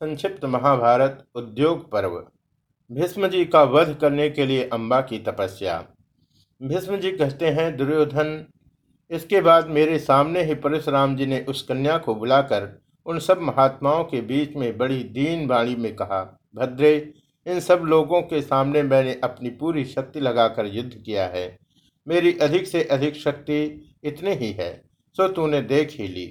संक्षिप्त महाभारत उद्योग पर्व। भीष्म जी का वध करने के लिए अम्बा की तपस्या। भीष्म जी कहते हैं, दुर्योधन, इसके बाद मेरे सामने ही परशुराम जी ने उस कन्या को बुलाकर उन सब महात्माओं के बीच में बड़ी दीन बाणी में कहा, भद्रे, इन सब लोगों के सामने मैंने अपनी पूरी शक्ति लगाकर युद्ध किया है। मेरी अधिक से अधिक शक्ति इतनी ही है, सो तूने देख ही ली।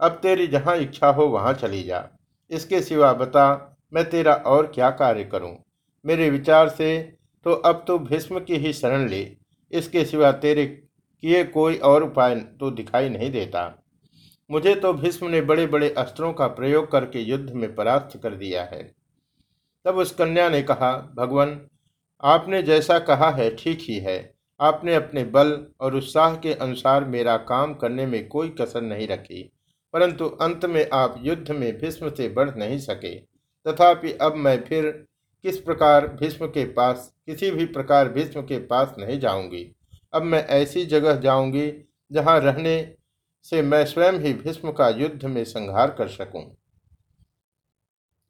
अब तेरी जहाँ इच्छा हो वहाँ चली जा। इसके सिवा बता, मैं तेरा और क्या कार्य करूँ? मेरे विचार से तो अब तो भीष्म की ही शरण ले। इसके सिवा तेरे किए कोई और उपाय तो दिखाई नहीं देता। मुझे तो भीष्म ने बड़े बड़े अस्त्रों का प्रयोग करके युद्ध में परास्त कर दिया है। तब उस कन्या ने कहा, भगवान, आपने जैसा कहा है ठीक ही है। आपने अपने बल और उत्साह के अनुसार मेरा काम करने में कोई कसर नहीं रखी। परंतु अंत में आप युद्ध में भीष्म से बढ़ नहीं सके। तथापि अब मैं फिर किस प्रकार भीष्म के पास, किसी भी प्रकार भीष्म के पास नहीं जाऊँगी। अब मैं ऐसी जगह जाऊँगी जहाँ रहने से मैं स्वयं ही भीष्म का युद्ध में संहार कर सकूँ।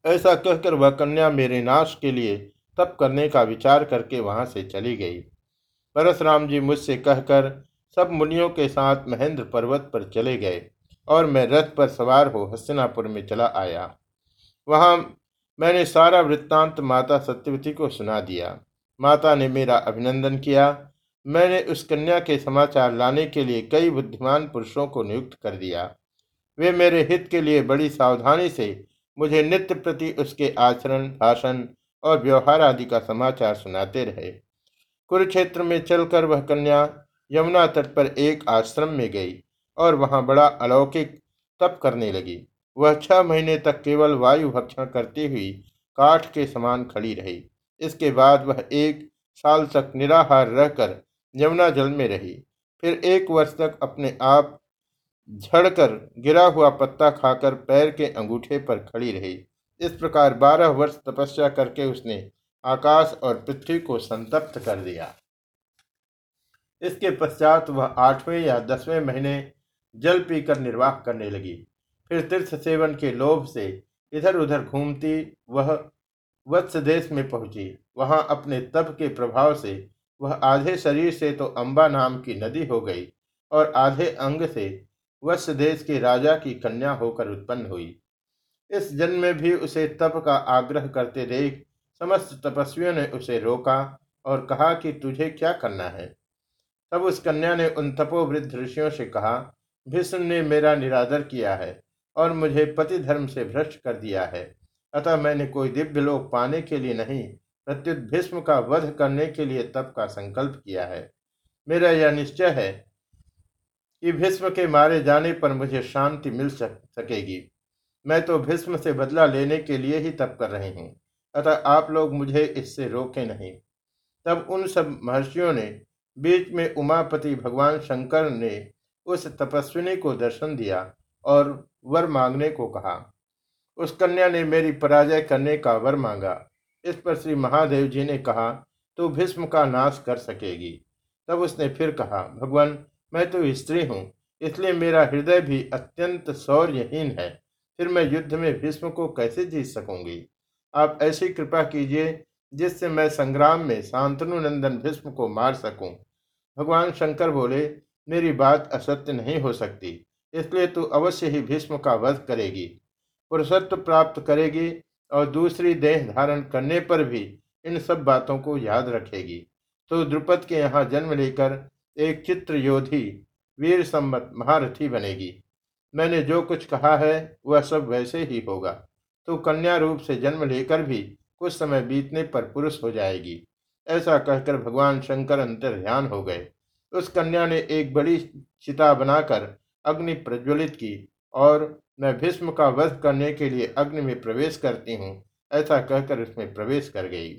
ऐसा कहकर वह कन्या मेरे नाश के लिए तप करने का विचार करके वहाँ से चली गई। परशुराम जी मुझसे कहकर सब मुनियों के साथ महेंद्र पर्वत पर चले गए। और मैं रथ पर सवार हो हस्तिनापुर में चला आया। वहाँ मैंने सारा वृत्तांत माता सत्यवती को सुना दिया। माता ने मेरा अभिनंदन किया। मैंने उस कन्या के समाचार लाने के लिए कई बुद्धिमान पुरुषों को नियुक्त कर दिया। वे मेरे हित के लिए बड़ी सावधानी से मुझे नित्य प्रति उसके आचरण, भाषण और व्यवहार आदि का समाचार सुनाते रहे। कुरुक्षेत्र में चलकर वह कन्या यमुना तट पर एक आश्रम में गई। और वहाँ बड़ा अलौकिक तप करने लगी। वह छह महीने तक केवल वायु भक्षण करती हुई काठ के समान खड़ी रही। इसके बाद वह एक साल तक निराहार रहकर यमुना जल में रही। फिर एक वर्ष तक अपने आप झड़कर गिरा हुआ पत्ता खाकर पैर के अंगूठे पर खड़ी रही। इस प्रकार बारह वर्ष तपस्या करके उसने आकाश और पृथ्वी को संतप्त कर दिया। इसके पश्चात वह आठवें या दसवें महीने जल पीकर निर्वाह करने लगी। फिर तीर्थ सेवन के लोभ से इधर उधर घूमती, वह वत्स देश में पहुँची। वहाँ अपने तप के प्रभाव से वह आधे शरीर से तो अंबा नाम की नदी हो गई और आधे अंग से वत्स देश के राजा की कन्या होकर उत्पन्न हुई। इस जन्म में भी उसे तप का आग्रह करते देख समस्त तपस्वियों ने उसे रोका और कहा कि तुझे क्या करना है? तब उस कन्या ने उन तपोवृद्ध ऋषियों से कहा भीष्म ने मेरा निरादर किया है और मुझे पति धर्म से भ्रष्ट कर दिया है। अतः मैंने कोई दिव्य लोक पाने के लिए नहीं, प्रत्युत भीष्म का वध करने के लिए तप का संकल्प किया है। मेरा यह निश्चय है कि भीष्म के मारे जाने पर मुझे शांति मिल सक, सकेगी। मैं तो भीष्म से बदला लेने के लिए ही तप कर रही हूँ, अतः आप लोग मुझे इससे रोके नहीं। तब उन सब महर्षियों ने, बीच में उमापति भगवान शंकर ने उस तपस्विनी को दर्शन दिया और वर मांगने को कहा। उस कन्या ने मेरी पराजय करने का वर मांगा। इस पर श्री महादेव जी ने कहा तो भीष्म का नाश कर सकेगी। तब उसने फिर कहा, भगवान, मैं तो स्त्री हूँ, इसलिए मेरा हृदय भी अत्यंत शौर्यहीन है। फिर मैं युद्ध में भीष्म को कैसे जीत सकूँगी? आप ऐसी कृपा कीजिए, जिससे मैं संग्राम में शांतनु नंदन भीष्म को मार सकूँ। भगवान शंकर बोले मेरी बात असत्य नहीं हो सकती, इसलिए तू अवश्य ही भीष्म का वध करेगी, पुरुषत्व प्राप्त करेगी और दूसरी देह धारण करने पर भी इन सब बातों को याद रखेगी। तो द्रुपद के यहाँ जन्म लेकर एक चित्र योधी वीर सम्मत महारथी बनेगी। मैंने जो कुछ कहा है, वह सब वैसे ही होगा। तो कन्या रूप से जन्म लेकर भी कुछ समय बीतने पर पुरुष हो जाएगी। ऐसा कहकर भगवान शंकर अंतर ध्यान हो गए। उस कन्या ने एक बड़ी चिता बनाकर अग्नि प्रज्वलित की और मैं भीष्म का वध करने के लिए अग्नि में प्रवेश करती हूँ, ऐसा कहकर उसमें प्रवेश कर गई।